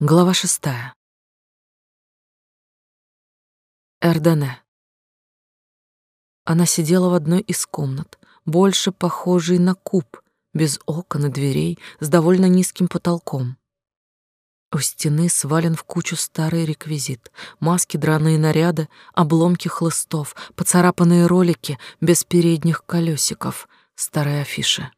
Глава шестая. Эрдене. Она сидела в одной из комнат, больше похожей на куб, без окон и дверей, с довольно низким потолком. У стены свален в кучу старый реквизит, маски, драные наряды, обломки хлыстов, поцарапанные ролики без передних колесиков, старая афиша.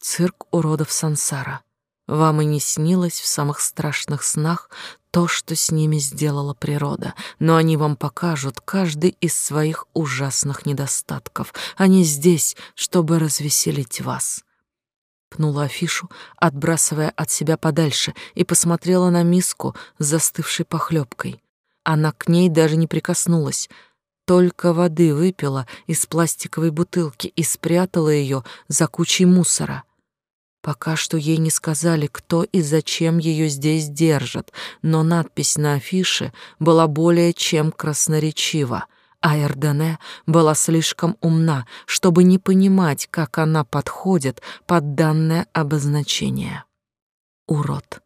Цирк уродов Сансара — вам и не снилось в самых страшных снах то, что с ними сделала природа, но они вам покажут каждый из своих ужасных недостатков. Они здесь, чтобы развеселить вас. Пнула афишу, отбрасывая от себя подальше, и посмотрела на миску с застывшей похлебкой. Она к ней даже не прикоснулась, только воды выпила из пластиковой бутылки и спрятала ее за кучей мусора. Пока что ей не сказали, кто и зачем ее здесь держат, но надпись на афише была более чем красноречива, а Эрдене была слишком умна, чтобы не понимать, как она подходит под данное обозначение. Урод.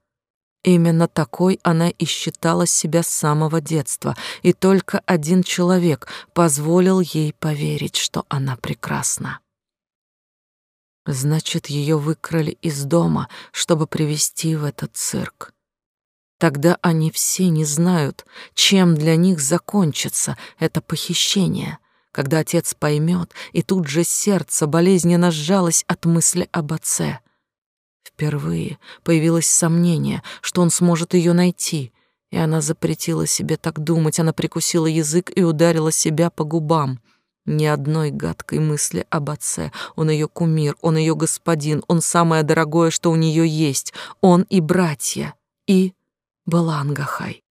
Именно такой она и считала себя с самого детства, и только один человек позволил ей поверить, что она прекрасна. Значит, ее выкрали из дома, чтобы привести в этот цирк. Тогда они все не знают, чем для них закончится это похищение. Когда отец поймет, и тут же сердце болезненно сжалось от мысли об отце. Впервые появилось сомнение, что он сможет ее найти, и она запретила себе так думать, она прикусила язык и ударила себя по губам — ни одной гадкой мысли об отце. Он ее кумир, он ее господин, он самое дорогое, что у нее есть. Он и братья, и Балангахай.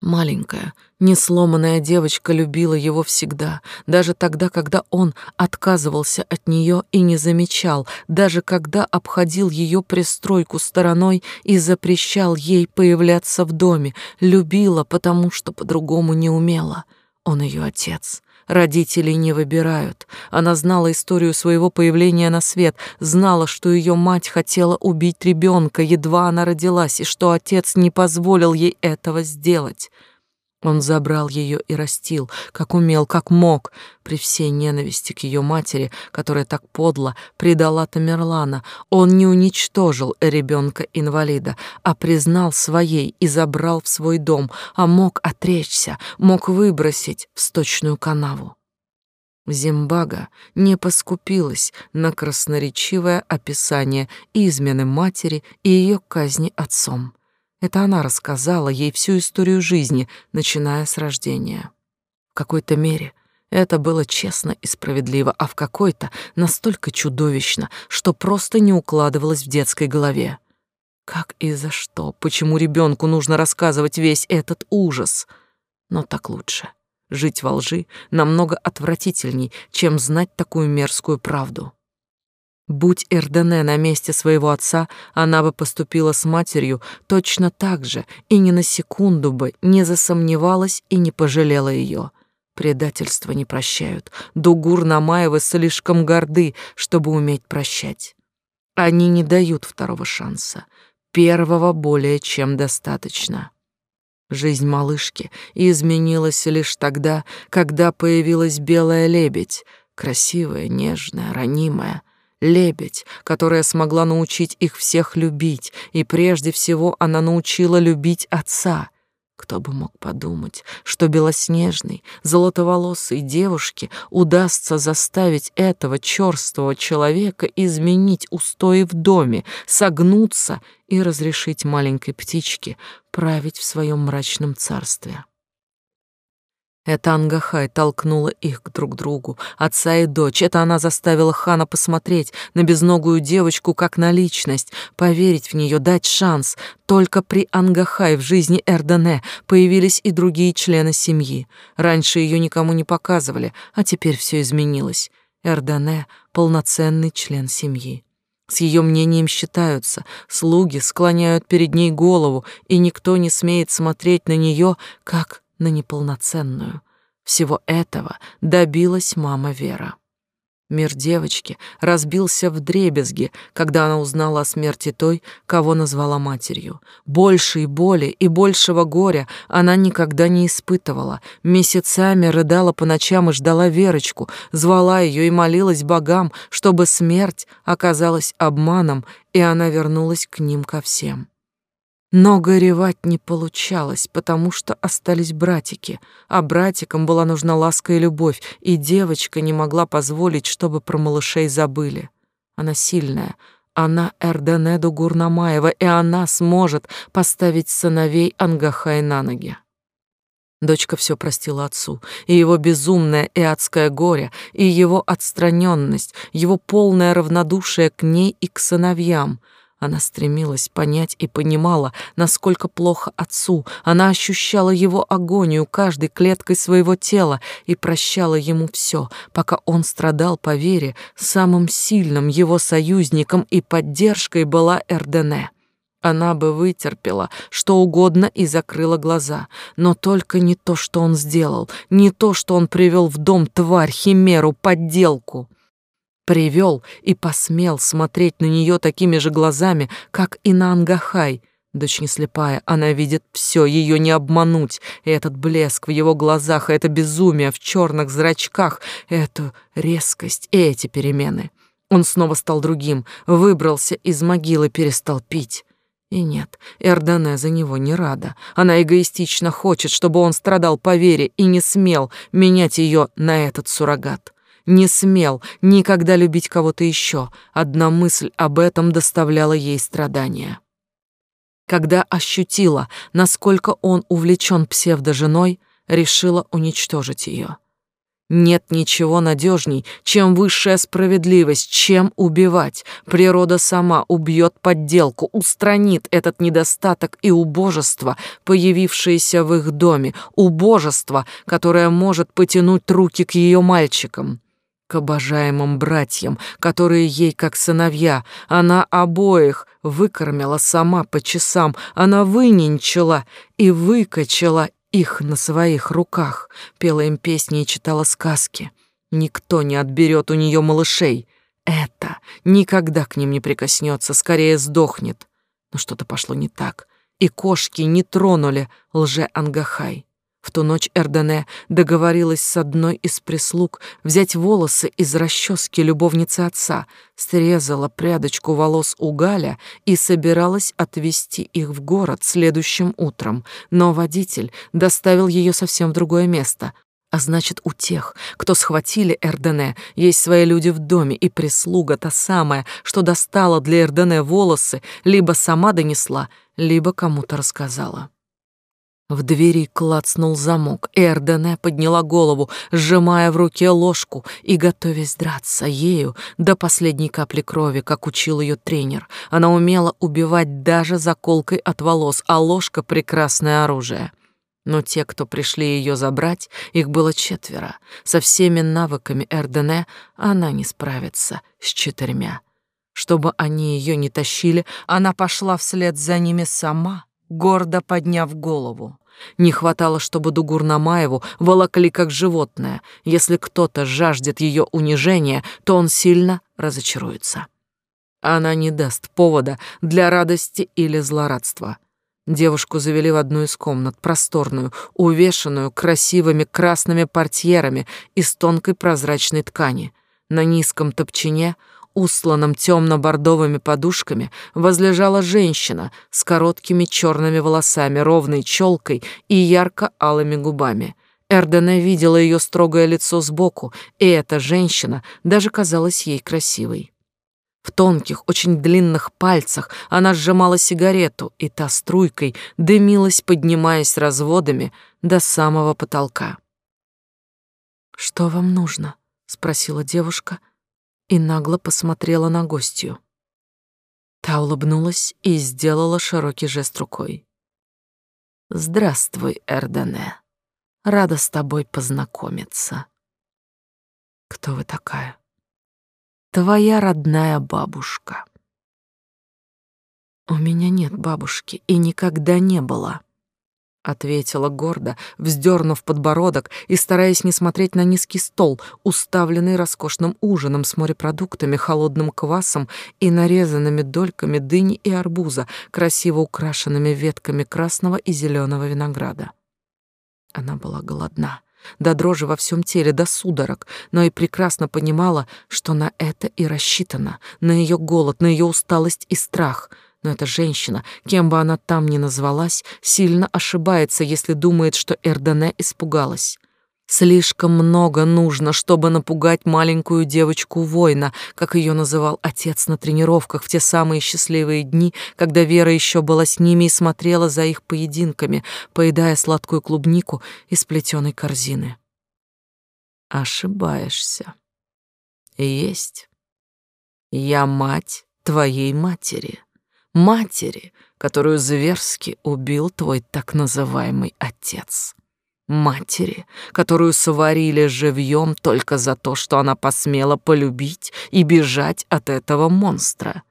Маленькая, несломанная девочка любила его всегда, даже тогда, когда он отказывался от нее и не замечал, даже когда обходил ее пристройку стороной и запрещал ей появляться в доме, любила, потому что по-другому не умела. Он ее отец, Родителей не выбирают. Она знала историю своего появления на свет, знала, что ее мать хотела убить ребенка, едва она родилась, и что отец не позволил ей этого сделать. Он забрал ее и растил, как умел, как мог, при всей ненависти к ее матери, которая так подло предала Тамерлана. Он не уничтожил ребенка-инвалида, а признал своей и забрал в свой дом, а мог отречься, мог выбросить в сточную канаву. Зимбага не поскупилась на красноречивое описание измены матери и ее казни отцом. Это она рассказала ей всю историю жизни, начиная с рождения. В какой-то мере это было честно и справедливо, а в какой-то настолько чудовищно, что просто не укладывалось в детской голове. Как и за что? Почему ребенку нужно рассказывать весь этот ужас? Но так лучше. Жить во лжи намного отвратительней, чем знать такую мерзкую правду. Будь Эрдене на месте своего отца, она бы поступила с матерью точно так же и ни на секунду бы не засомневалась и не пожалела ее. Предательства не прощают. Дугур Намаевы слишком горды, чтобы уметь прощать. Они не дают второго шанса. Первого более чем достаточно. Жизнь малышки изменилась лишь тогда, когда появилась белая лебедь, красивая, нежная, ранимая, лебедь, которая смогла научить их всех любить, и прежде всего она научила любить отца. Кто бы мог подумать, что белоснежной, золотоволосой девушке удастся заставить этого черствого человека изменить устои в доме, согнуться и разрешить маленькой птичке править в своем мрачном царстве. Это Ангахай толкнула их к друг другу, отца и дочь. Это она заставила хана посмотреть на безногую девочку как на личность, поверить в нее, дать шанс. Только при Ангахай в жизни Эрдене появились и другие члены семьи. Раньше ее никому не показывали, а теперь все изменилось. Эрдене — полноценный член семьи. С ее мнением считаются, слуги склоняют перед ней голову, и никто не смеет смотреть на нее, как на неполноценную. Всего этого добилась мама Вера. Мир девочки разбился в дребезги, когда она узнала о смерти той, кого назвала матерью. Большей боли и большего горя она никогда не испытывала. Месяцами рыдала по ночам и ждала Верочку, звала ее и молилась богам, чтобы смерть оказалась обманом, и она вернулась к ним ко всем. Но горевать не получалось, потому что остались братики, а братикам была нужна ласка и любовь, и девочка не могла позволить, чтобы про малышей забыли. Она сильная, она Эрденеду Гурнамаева, и она сможет поставить сыновей Ангахай на ноги. Дочка все простила отцу, и его безумное и адское горе, и его отстраненность, его полное равнодушие к ней и к сыновьям — она стремилась понять и понимала, насколько плохо отцу. Она ощущала его агонию каждой клеткой своего тела и прощала ему все, пока он страдал по вере. Самым сильным его союзником и поддержкой была Эрдене. Она бы вытерпела что угодно и закрыла глаза, но только не то, что он сделал, не то, что он привел в дом тварь, химеру, подделку привел и посмел смотреть на нее такими же глазами, как и на Ангахай. Дочь не слепая, она видит все, ее не обмануть. И этот блеск в его глазах, это безумие в черных зрачках, эту резкость и эти перемены. Он снова стал другим, выбрался из могилы, перестал пить. И нет, Эрдане за него не рада. Она эгоистично хочет, чтобы он страдал по вере и не смел менять ее на этот суррогат не смел никогда любить кого-то еще. Одна мысль об этом доставляла ей страдания. Когда ощутила, насколько он увлечен псевдоженой, решила уничтожить ее. Нет ничего надежней, чем высшая справедливость, чем убивать. Природа сама убьет подделку, устранит этот недостаток и убожество, появившееся в их доме, убожество, которое может потянуть руки к ее мальчикам к обожаемым братьям, которые ей как сыновья. Она обоих выкормила сама по часам, она выненчила и выкачала их на своих руках, пела им песни и читала сказки. Никто не отберет у нее малышей. Это никогда к ним не прикоснется, скорее сдохнет. Но что-то пошло не так, и кошки не тронули лже-ангахай. В ту ночь Эрдене договорилась с одной из прислуг взять волосы из расчески любовницы отца, срезала прядочку волос у Галя и собиралась отвезти их в город следующим утром, но водитель доставил ее совсем в другое место, а значит, у тех, кто схватили Эрдене, есть свои люди в доме, и прислуга та самая, что достала для Эрдене волосы, либо сама донесла, либо кому-то рассказала. В двери клацнул замок. Эрдене подняла голову, сжимая в руке ложку и готовясь драться ею до последней капли крови, как учил ее тренер. Она умела убивать даже заколкой от волос, а ложка — прекрасное оружие. Но те, кто пришли ее забрать, их было четверо. Со всеми навыками Эрдене она не справится с четырьмя. Чтобы они ее не тащили, она пошла вслед за ними сама, гордо подняв голову. Не хватало, чтобы Дугур Намаеву волокли как животное. Если кто-то жаждет ее унижения, то он сильно разочаруется. Она не даст повода для радости или злорадства. Девушку завели в одну из комнат, просторную, увешанную красивыми красными портьерами из тонкой прозрачной ткани. На низком топчине устланном темно-бордовыми подушками, возлежала женщина с короткими черными волосами, ровной челкой и ярко-алыми губами. Эрдене видела ее строгое лицо сбоку, и эта женщина даже казалась ей красивой. В тонких, очень длинных пальцах она сжимала сигарету, и та струйкой дымилась, поднимаясь разводами до самого потолка. «Что вам нужно?» — спросила девушка, и нагло посмотрела на гостью. Та улыбнулась и сделала широкий жест рукой. «Здравствуй, Эрдене. Рада с тобой познакомиться». «Кто вы такая?» «Твоя родная бабушка». «У меня нет бабушки и никогда не было». Ответила гордо, вздернув подбородок и стараясь не смотреть на низкий стол, уставленный роскошным ужином с морепродуктами, холодным квасом и нарезанными дольками дыни и арбуза, красиво украшенными ветками красного и зеленого винограда. Она была голодна, до дрожи во всем теле, до судорог, но и прекрасно понимала, что на это и рассчитано, на ее голод, на ее усталость и страх — но эта женщина, кем бы она там ни назвалась, сильно ошибается, если думает, что Эрдене испугалась. Слишком много нужно, чтобы напугать маленькую девочку-воина, как ее называл отец на тренировках в те самые счастливые дни, когда Вера еще была с ними и смотрела за их поединками, поедая сладкую клубнику из плетеной корзины. Ошибаешься. Есть. Я мать твоей матери матери, которую зверски убил твой так называемый отец. Матери, которую сварили живьем только за то, что она посмела полюбить и бежать от этого монстра.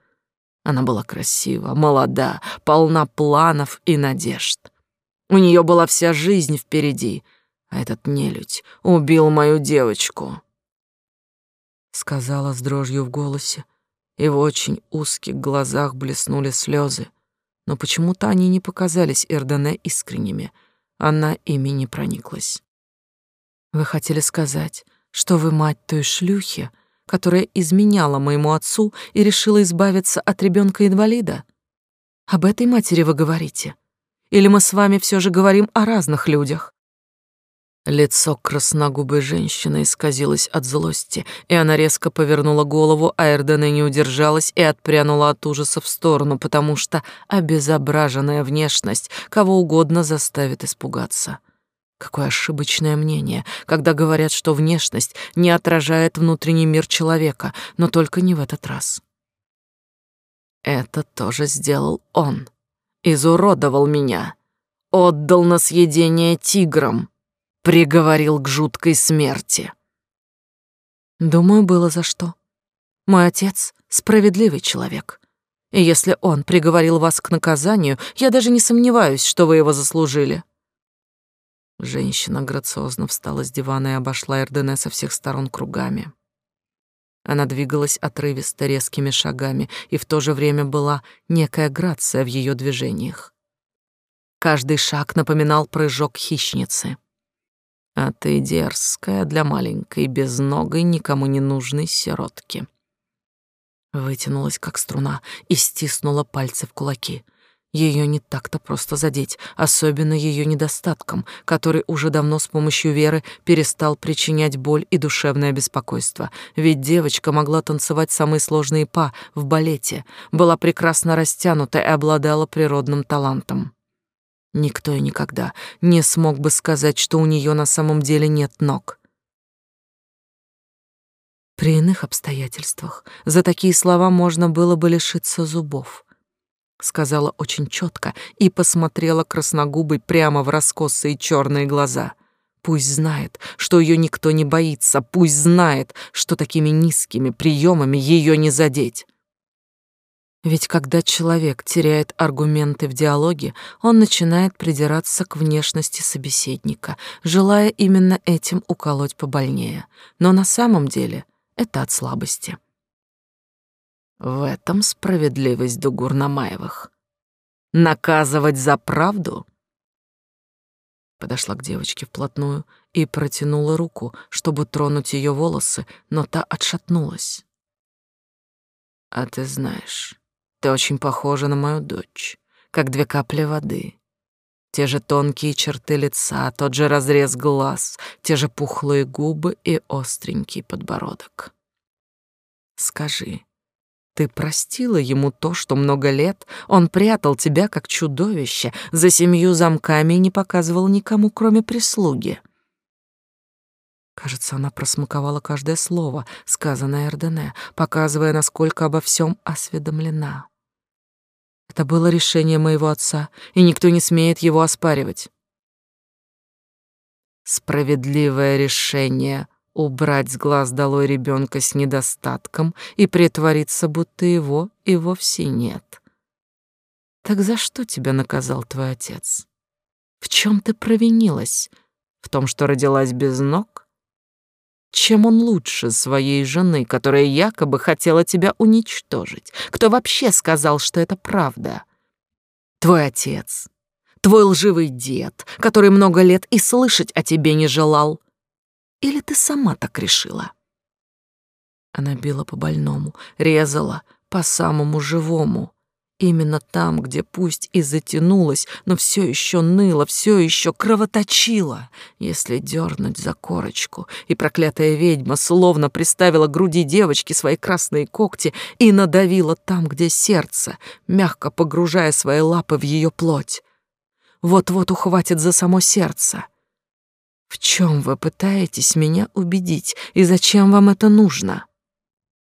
Она была красива, молода, полна планов и надежд. У нее была вся жизнь впереди, а этот нелюдь убил мою девочку. Сказала с дрожью в голосе, и в очень узких глазах блеснули слезы. Но почему-то они не показались Эрдене искренними. Она ими не прониклась. «Вы хотели сказать, что вы мать той шлюхи, которая изменяла моему отцу и решила избавиться от ребенка инвалида Об этой матери вы говорите? Или мы с вами все же говорим о разных людях?» Лицо красногубой женщины исказилось от злости, и она резко повернула голову, а Эрдене не удержалась и отпрянула от ужаса в сторону, потому что обезображенная внешность кого угодно заставит испугаться. Какое ошибочное мнение, когда говорят, что внешность не отражает внутренний мир человека, но только не в этот раз. Это тоже сделал он. Изуродовал меня. Отдал на съедение тиграм приговорил к жуткой смерти. Думаю, было за что. Мой отец — справедливый человек. И если он приговорил вас к наказанию, я даже не сомневаюсь, что вы его заслужили. Женщина грациозно встала с дивана и обошла Эрдене со всех сторон кругами. Она двигалась отрывисто резкими шагами, и в то же время была некая грация в ее движениях. Каждый шаг напоминал прыжок хищницы — а ты дерзкая для маленькой, безногой, никому не нужной сиротки. Вытянулась, как струна, и стиснула пальцы в кулаки. Ее не так-то просто задеть, особенно ее недостатком, который уже давно с помощью веры перестал причинять боль и душевное беспокойство. Ведь девочка могла танцевать самые сложные па в балете, была прекрасно растянута и обладала природным талантом. Никто и никогда не смог бы сказать, что у нее на самом деле нет ног. При иных обстоятельствах за такие слова можно было бы лишиться зубов. Сказала очень четко и посмотрела красногубой прямо в раскосые черные глаза. Пусть знает, что ее никто не боится, пусть знает, что такими низкими приемами ее не задеть. Ведь когда человек теряет аргументы в диалоге, он начинает придираться к внешности собеседника, желая именно этим уколоть побольнее. Но на самом деле это от слабости. В этом справедливость Дугур Намаевых. Наказывать за правду? Подошла к девочке вплотную и протянула руку, чтобы тронуть ее волосы, но та отшатнулась. А ты знаешь, ты очень похожа на мою дочь, как две капли воды. Те же тонкие черты лица, тот же разрез глаз, те же пухлые губы и остренький подбородок. Скажи, ты простила ему то, что много лет он прятал тебя как чудовище за семью замками и не показывал никому, кроме прислуги? Кажется, она просмаковала каждое слово, сказанное Эрдене, показывая, насколько обо всем осведомлена. Это было решение моего отца, и никто не смеет его оспаривать. Справедливое решение — убрать с глаз долой ребенка с недостатком и притвориться, будто его и вовсе нет. Так за что тебя наказал твой отец? В чем ты провинилась? В том, что родилась без ног? Чем он лучше своей жены, которая якобы хотела тебя уничтожить? Кто вообще сказал, что это правда? Твой отец, твой лживый дед, который много лет и слышать о тебе не желал. Или ты сама так решила? Она била по больному, резала по самому живому. Именно там, где пусть и затянулась, но все еще ныло, все еще кровоточило. Если дернуть за корочку, и проклятая ведьма словно приставила к груди девочки свои красные когти и надавила там, где сердце, мягко погружая свои лапы в ее плоть. Вот-вот ухватит за само сердце. В чем вы пытаетесь меня убедить, и зачем вам это нужно?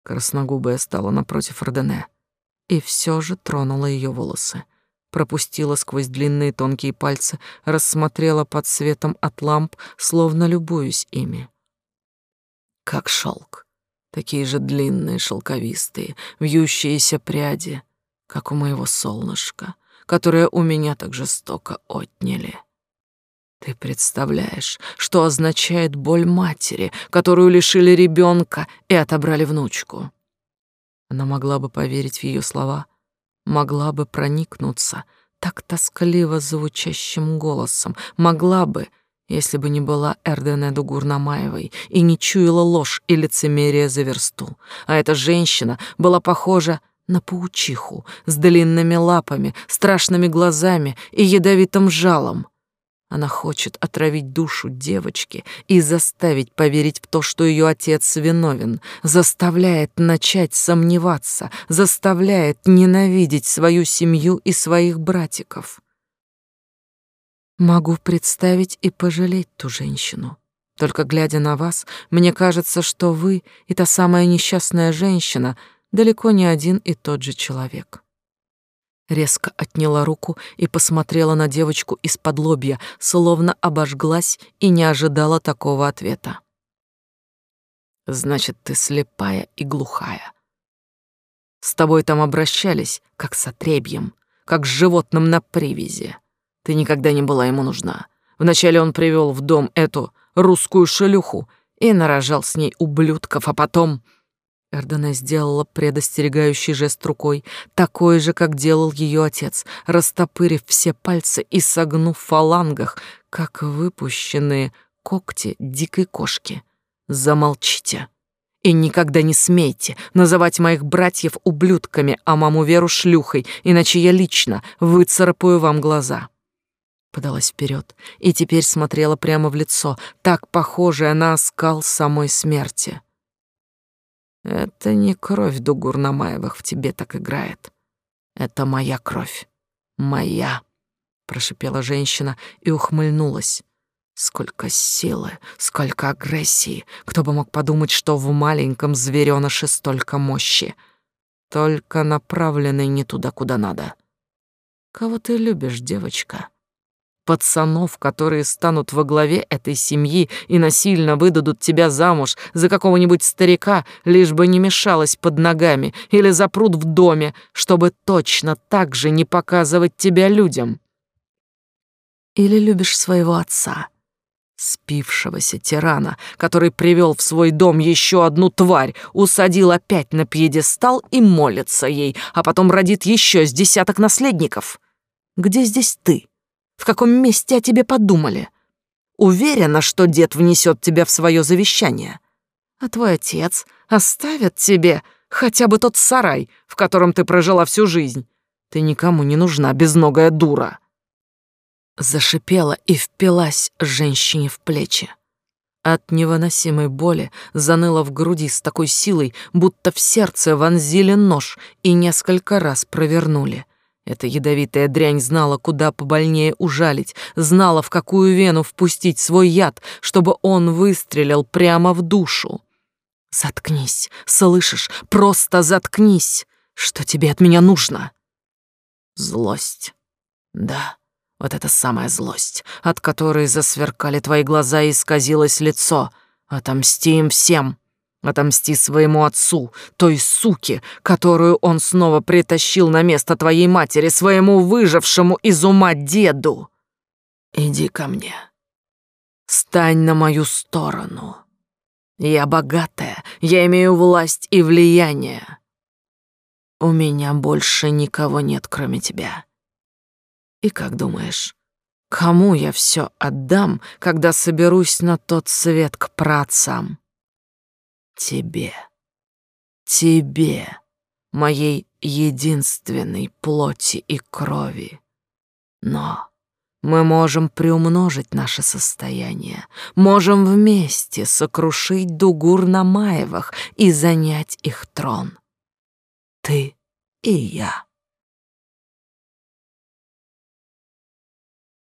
Красногубая стала напротив Родене и все же тронула ее волосы. Пропустила сквозь длинные тонкие пальцы, рассмотрела под светом от ламп, словно любуюсь ими. Как шелк, такие же длинные, шелковистые, вьющиеся пряди, как у моего солнышка, которое у меня так жестоко отняли. Ты представляешь, что означает боль матери, которую лишили ребенка и отобрали внучку? Она могла бы поверить в ее слова, могла бы проникнуться так тоскливо звучащим голосом, могла бы, если бы не была Эрденеду Гурнамаевой и не чуяла ложь и лицемерие за версту. А эта женщина была похожа на паучиху с длинными лапами, страшными глазами и ядовитым жалом. Она хочет отравить душу девочки и заставить поверить в то, что ее отец виновен, заставляет начать сомневаться, заставляет ненавидеть свою семью и своих братиков. Могу представить и пожалеть ту женщину. Только глядя на вас, мне кажется, что вы и та самая несчастная женщина далеко не один и тот же человек резко отняла руку и посмотрела на девочку из-под лобья, словно обожглась и не ожидала такого ответа. «Значит, ты слепая и глухая. С тобой там обращались, как с отребьем, как с животным на привязи. Ты никогда не была ему нужна. Вначале он привел в дом эту русскую шелюху и нарожал с ней ублюдков, а потом...» Эрдена сделала предостерегающий жест рукой, такой же, как делал ее отец, растопырив все пальцы и согнув в фалангах, как выпущенные когти дикой кошки. «Замолчите!» И никогда не смейте называть моих братьев ублюдками, а маму Веру шлюхой, иначе я лично выцарапаю вам глаза. Подалась вперед и теперь смотрела прямо в лицо, так похожее на оскал самой смерти. Это не кровь Дугурнамаевых в тебе так играет. Это моя кровь. Моя, прошипела женщина и ухмыльнулась. Сколько силы, сколько агрессии. Кто бы мог подумать, что в маленьком зверёныше столько мощи. Только направленной не туда, куда надо. Кого ты любишь, девочка? Пацанов, которые станут во главе этой семьи и насильно выдадут тебя замуж за какого-нибудь старика, лишь бы не мешалось под ногами, или запрут в доме, чтобы точно так же не показывать тебя людям. Или любишь своего отца, спившегося тирана, который привел в свой дом еще одну тварь, усадил опять на пьедестал и молится ей, а потом родит еще с десяток наследников. Где здесь ты? В каком месте о тебе подумали? Уверена, что дед внесет тебя в свое завещание. А твой отец оставит тебе хотя бы тот сарай, в котором ты прожила всю жизнь. Ты никому не нужна, безногая дура. Зашипела и впилась женщине в плечи. От невыносимой боли заныло в груди с такой силой, будто в сердце вонзили нож и несколько раз провернули. Эта ядовитая дрянь знала, куда побольнее ужалить, знала, в какую вену впустить свой яд, чтобы он выстрелил прямо в душу. «Заткнись, слышишь? Просто заткнись! Что тебе от меня нужно?» «Злость. Да, вот это самая злость, от которой засверкали твои глаза и исказилось лицо. Отомсти им всем!» Отомсти своему отцу, той суке, которую он снова притащил на место твоей матери, своему выжившему из ума деду. Иди ко мне. Стань на мою сторону. Я богатая, я имею власть и влияние. У меня больше никого нет, кроме тебя. И как думаешь, кому я все отдам, когда соберусь на тот свет к праотцам? Тебе. Тебе, моей единственной плоти и крови. Но мы можем приумножить наше состояние, можем вместе сокрушить Дугур на Маевах и занять их трон. Ты и я.